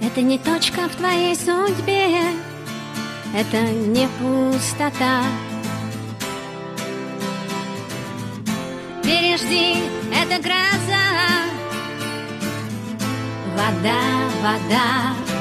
Это не точка в твоей судьбе, это не пустота. Пережди, это гроза, вода, вода.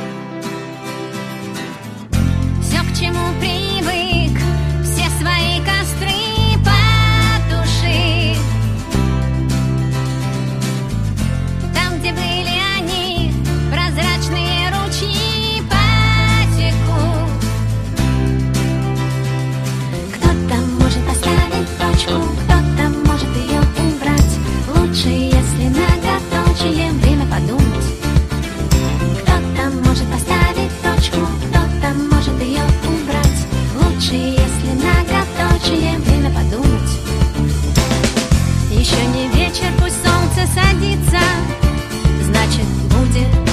Еще не вечер, пусть солнце садится, значит будет